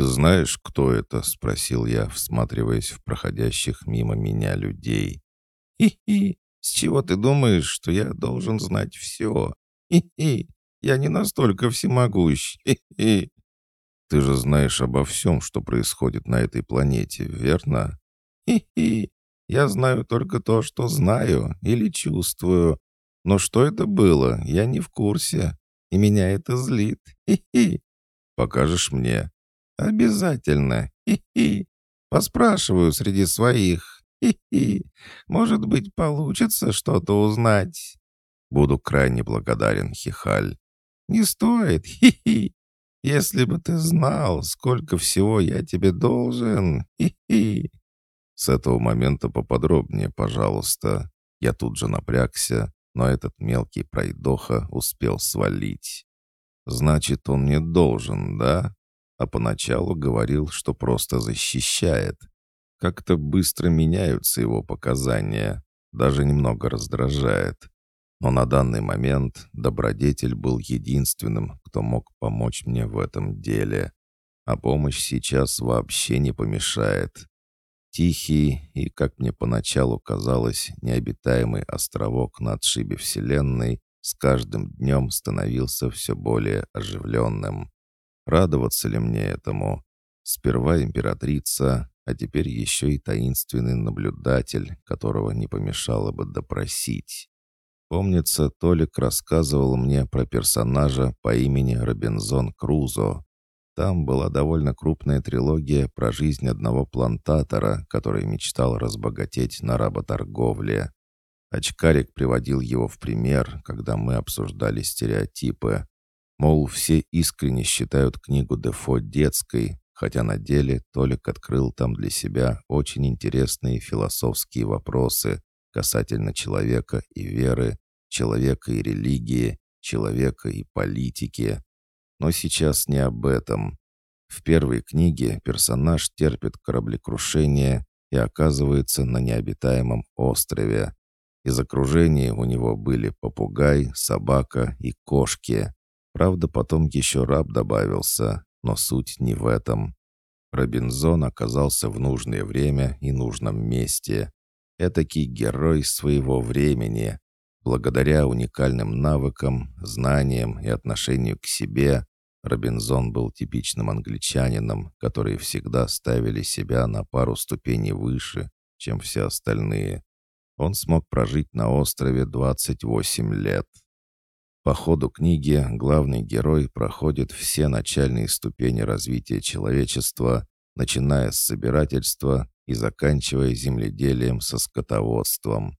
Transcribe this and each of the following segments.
«Ты знаешь, кто это?» — спросил я, всматриваясь в проходящих мимо меня людей. «Хи-хи! С чего ты думаешь, что я должен знать все? Хи-хи! Я не настолько всемогущ! Хи-хи!» «Ты же знаешь обо всем, что происходит на этой планете, верно?» «Хи-хи! Я знаю только то, что знаю или чувствую. Но что это было, я не в курсе, и меня это злит. Хи-хи!» «Покажешь мне?» «Обязательно! Хи-хи! Поспрашиваю среди своих. Хи-хи! Может быть, получится что-то узнать?» «Буду крайне благодарен, Хихаль». «Не стоит! Хи-хи! Если бы ты знал, сколько всего я тебе должен! Хи-хи!» «С этого момента поподробнее, пожалуйста». Я тут же напрягся, но этот мелкий пройдоха успел свалить. «Значит, он мне должен, да?» А поначалу говорил, что просто защищает. Как-то быстро меняются его показания, даже немного раздражает. Но на данный момент добродетель был единственным, кто мог помочь мне в этом деле. А помощь сейчас вообще не помешает. Тихий и, как мне поначалу казалось, необитаемый островок на отшибе Вселенной с каждым днем становился все более оживленным. Радоваться ли мне этому? Сперва императрица, а теперь еще и таинственный наблюдатель, которого не помешало бы допросить. Помнится, Толик рассказывал мне про персонажа по имени Робинзон Крузо. Там была довольно крупная трилогия про жизнь одного плантатора, который мечтал разбогатеть на работорговле. Очкарик приводил его в пример, когда мы обсуждали стереотипы, Мол, все искренне считают книгу Дефо детской, хотя на деле Толик открыл там для себя очень интересные философские вопросы касательно человека и веры, человека и религии, человека и политики. Но сейчас не об этом. В первой книге персонаж терпит кораблекрушение и оказывается на необитаемом острове. Из окружения у него были попугай, собака и кошки. Правда, потом еще раб добавился, но суть не в этом. Робинзон оказался в нужное время и нужном месте. Этакий герой своего времени. Благодаря уникальным навыкам, знаниям и отношению к себе, Робинзон был типичным англичанином, которые всегда ставили себя на пару ступеней выше, чем все остальные. Он смог прожить на острове 28 лет. По ходу книги главный герой проходит все начальные ступени развития человечества, начиная с собирательства и заканчивая земледелием со скотоводством.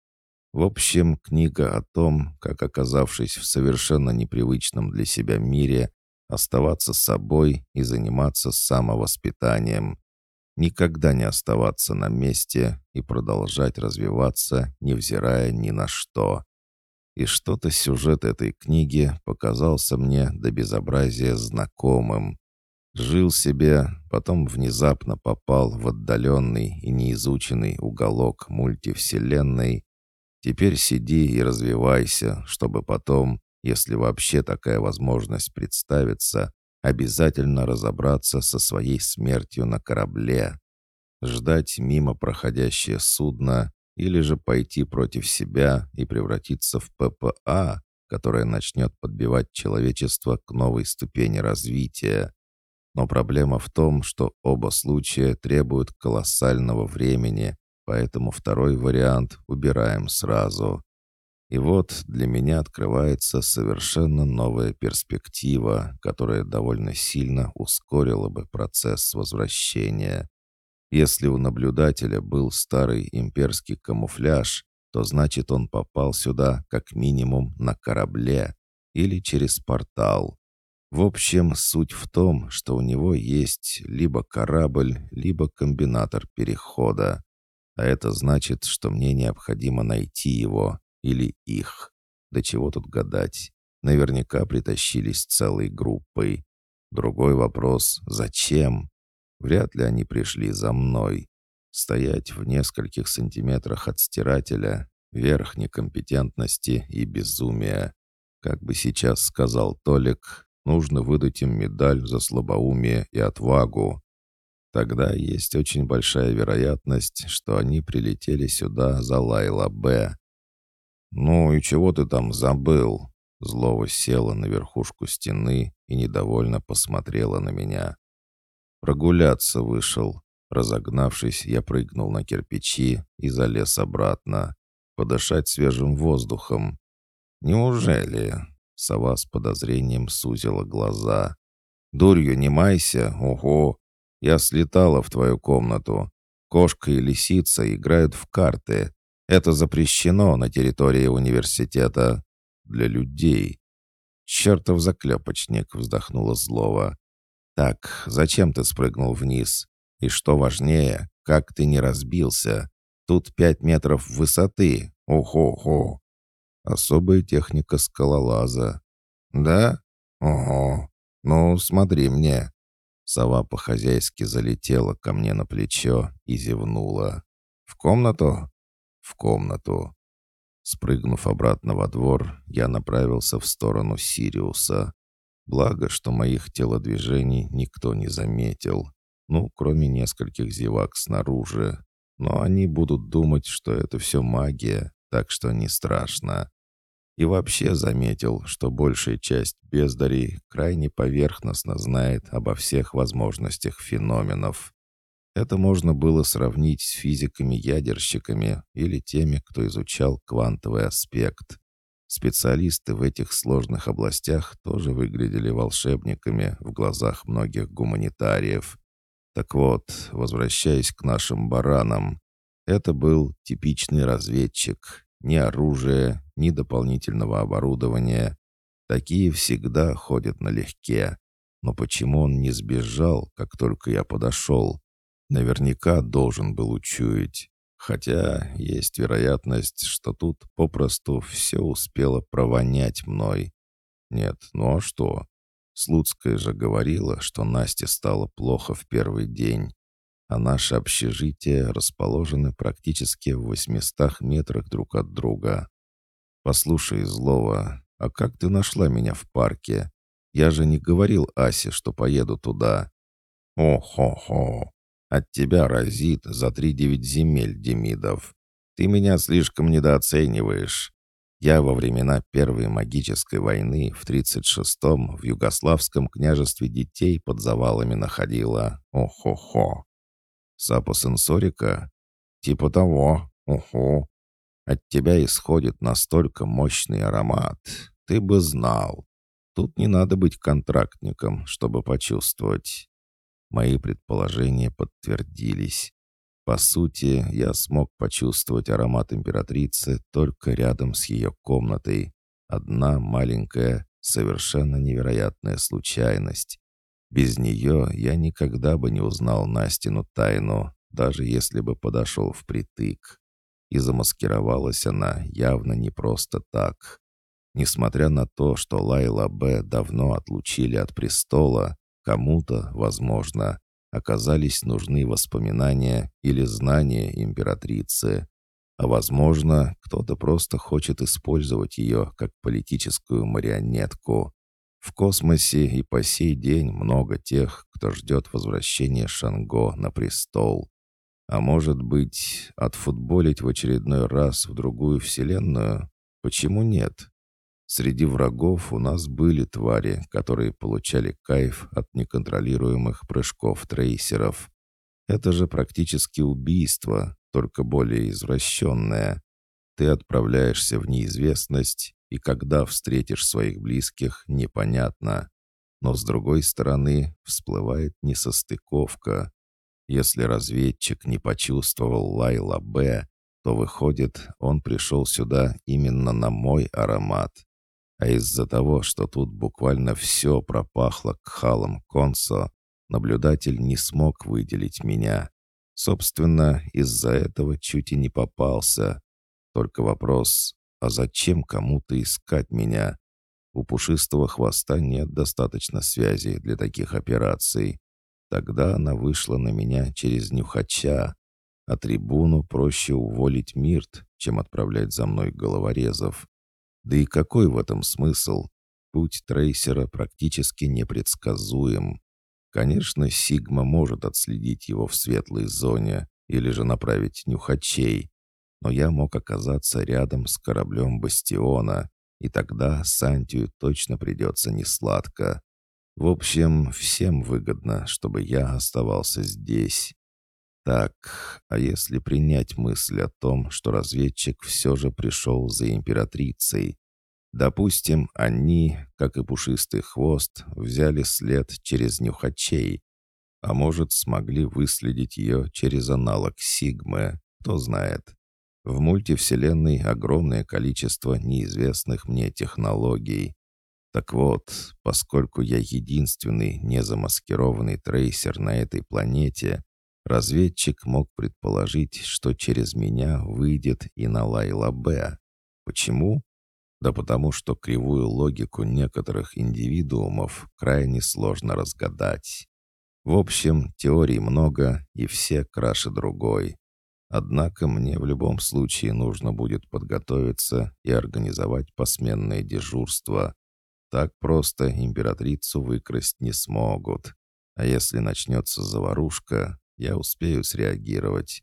В общем, книга о том, как, оказавшись в совершенно непривычном для себя мире, оставаться собой и заниматься самовоспитанием. Никогда не оставаться на месте и продолжать развиваться, невзирая ни на что и что-то сюжет этой книги показался мне до безобразия знакомым. Жил себе, потом внезапно попал в отдаленный и неизученный уголок мультивселенной. Теперь сиди и развивайся, чтобы потом, если вообще такая возможность представится, обязательно разобраться со своей смертью на корабле. Ждать мимо проходящее судно или же пойти против себя и превратиться в ППА, которая начнет подбивать человечество к новой ступени развития. Но проблема в том, что оба случая требуют колоссального времени, поэтому второй вариант убираем сразу. И вот для меня открывается совершенно новая перспектива, которая довольно сильно ускорила бы процесс возвращения. Если у наблюдателя был старый имперский камуфляж, то значит он попал сюда как минимум на корабле или через портал. В общем, суть в том, что у него есть либо корабль, либо комбинатор перехода. А это значит, что мне необходимо найти его или их. До чего тут гадать? Наверняка притащились целой группой. Другой вопрос — зачем? Вряд ли они пришли за мной. Стоять в нескольких сантиметрах от стирателя — верх некомпетентности и безумия. Как бы сейчас сказал Толик, нужно выдать им медаль за слабоумие и отвагу. Тогда есть очень большая вероятность, что они прилетели сюда за Лайла Б. «Ну и чего ты там забыл?» Злова села на верхушку стены и недовольно посмотрела на меня. Прогуляться вышел. Разогнавшись, я прыгнул на кирпичи и залез обратно. Подышать свежим воздухом. «Неужели?» Сова с подозрением сузила глаза. «Дурью не майся, ого! Я слетала в твою комнату. Кошка и лисица играют в карты. Это запрещено на территории университета. Для людей». «Чертов заклепочник!» — вздохнула злого. «Так, зачем ты спрыгнул вниз? И что важнее, как ты не разбился? Тут пять метров высоты. Ого-го!» «Особая техника скалолаза». «Да? Ого! Ну, смотри мне!» Сова по-хозяйски залетела ко мне на плечо и зевнула. «В комнату?» «В комнату». Спрыгнув обратно во двор, я направился в сторону Сириуса. Благо, что моих телодвижений никто не заметил. Ну, кроме нескольких зевак снаружи. Но они будут думать, что это все магия, так что не страшно. И вообще заметил, что большая часть бездарей крайне поверхностно знает обо всех возможностях феноменов. Это можно было сравнить с физиками-ядерщиками или теми, кто изучал квантовый аспект. Специалисты в этих сложных областях тоже выглядели волшебниками в глазах многих гуманитариев. Так вот, возвращаясь к нашим баранам, это был типичный разведчик. Ни оружия, ни дополнительного оборудования. Такие всегда ходят налегке. Но почему он не сбежал, как только я подошел? Наверняка должен был учуять. Хотя есть вероятность, что тут попросту все успело провонять мной. Нет, ну а что? Слуцкая же говорила, что Насте стало плохо в первый день, а наши общежития расположены практически в 800 метрах друг от друга. «Послушай, Злова, а как ты нашла меня в парке? Я же не говорил Асе, что поеду туда». «О-хо-хо! От тебя разит за три девять земель, Демидов. Ты меня слишком недооцениваешь. Я во времена Первой магической войны в 36-м в Югославском княжестве детей под завалами находила. О-хо-хо. Сапосенсорика? Типа того. Уху. От тебя исходит настолько мощный аромат. Ты бы знал. Тут не надо быть контрактником, чтобы почувствовать. Мои предположения подтвердились. По сути, я смог почувствовать аромат императрицы только рядом с ее комнатой. Одна маленькая, совершенно невероятная случайность. Без нее я никогда бы не узнал Настину тайну, даже если бы подошел впритык. И замаскировалась она явно не просто так. Несмотря на то, что Лайла Б. давно отлучили от престола, Кому-то, возможно, оказались нужны воспоминания или знания императрицы, а возможно, кто-то просто хочет использовать ее как политическую марионетку. В космосе и по сей день много тех, кто ждет возвращения Шанго на престол. А может быть, отфутболить в очередной раз в другую вселенную? Почему нет? Среди врагов у нас были твари, которые получали кайф от неконтролируемых прыжков трейсеров. Это же практически убийство, только более извращенное. Ты отправляешься в неизвестность, и когда встретишь своих близких, непонятно. Но с другой стороны, всплывает несостыковка. Если разведчик не почувствовал Лайла Б, то выходит, он пришел сюда именно на мой аромат. А из-за того, что тут буквально все пропахло кхалом консо, наблюдатель не смог выделить меня. Собственно, из-за этого чуть и не попался. Только вопрос, а зачем кому-то искать меня? У пушистого хвоста нет достаточно связи для таких операций. Тогда она вышла на меня через нюхача, а трибуну проще уволить Мирт, чем отправлять за мной головорезов. Да и какой в этом смысл? Путь трейсера практически непредсказуем. Конечно, Сигма может отследить его в светлой зоне или же направить нюхачей, но я мог оказаться рядом с кораблем Бастиона, и тогда Сантию точно придется несладко. В общем, всем выгодно, чтобы я оставался здесь. Так, а если принять мысль о том, что разведчик все же пришел за императрицей? Допустим, они, как и пушистый хвост, взяли след через нюхачей, а может, смогли выследить ее через аналог Сигмы, кто знает. В мультивселенной огромное количество неизвестных мне технологий. Так вот, поскольку я единственный незамаскированный трейсер на этой планете, разведчик мог предположить, что через меня выйдет и на Лайла Б. Почему? Да потому что кривую логику некоторых индивидуумов крайне сложно разгадать. В общем, теорий много, и все краше другой. Однако мне в любом случае нужно будет подготовиться и организовать посменное дежурство. Так просто императрицу выкрасть не смогут. А если начнется заварушка, я успею среагировать.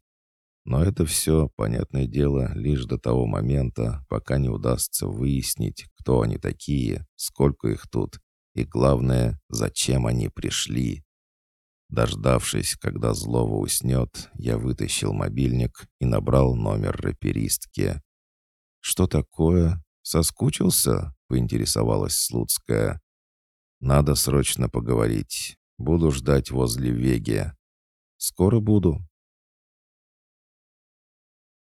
Но это все, понятное дело, лишь до того момента, пока не удастся выяснить, кто они такие, сколько их тут, и главное, зачем они пришли. Дождавшись, когда Злова уснет, я вытащил мобильник и набрал номер раперистки. «Что такое? Соскучился?» — поинтересовалась Слуцкая. «Надо срочно поговорить. Буду ждать возле Веги». «Скоро буду»,